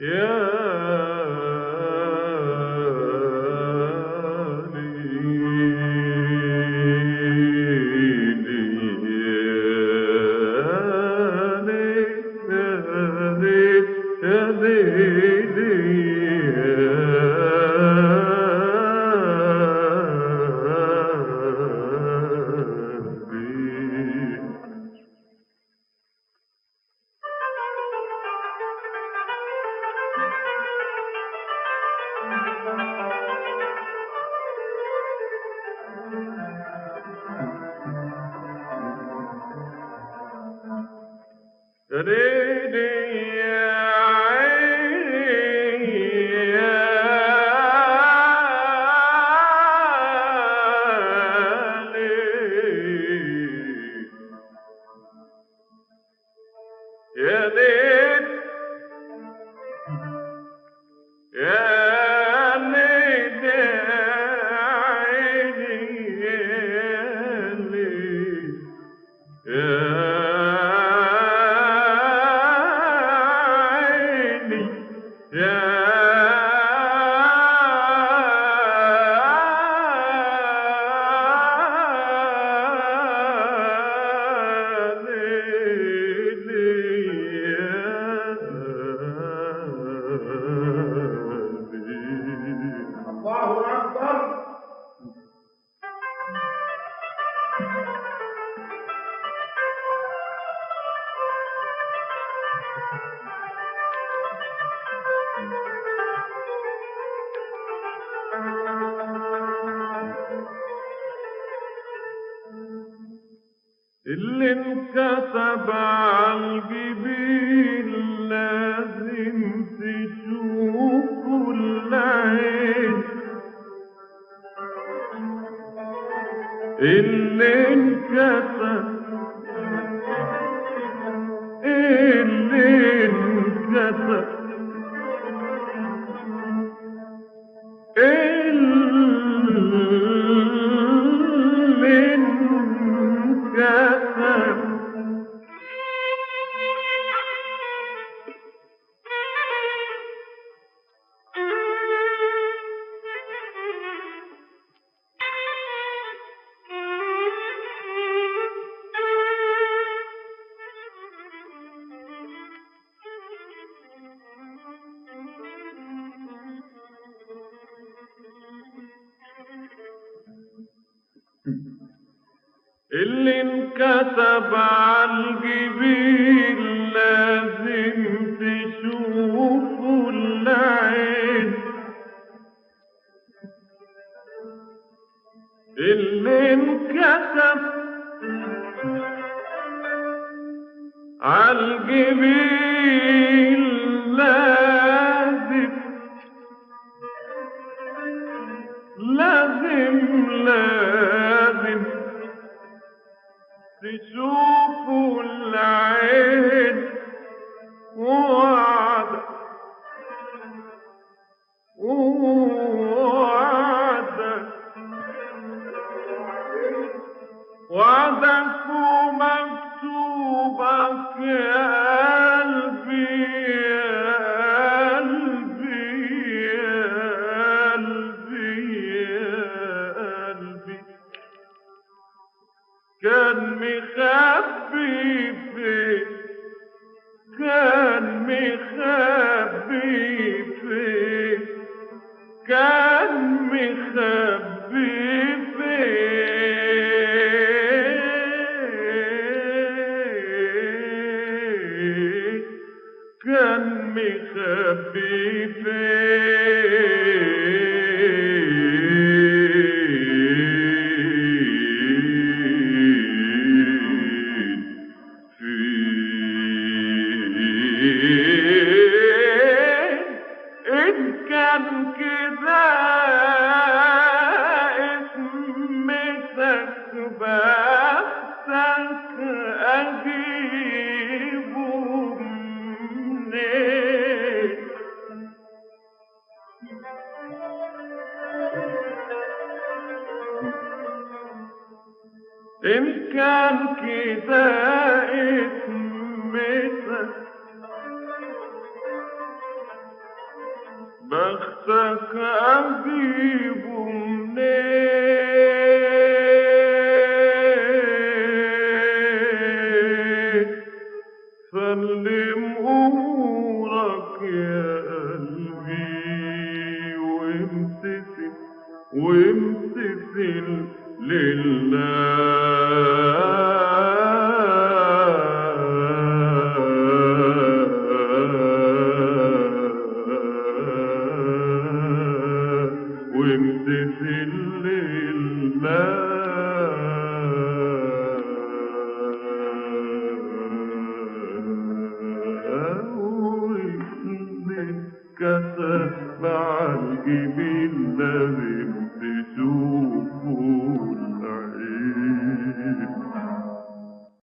يا Today, day. اللي انكتب عالجبين لازم تشوفه العين. اللي انكتب اللي اللي اللي انكتب عالجبين لازم تشوفه العين. اللي انكتب عالجبين تشوفوا العين. وعد. وعد. وعدك ومكتوبك يا كان مخبي فين إن كان كده اسمتك بختك أجيبه منين سلم يا قلبي وامتثل وامتثل لله Give me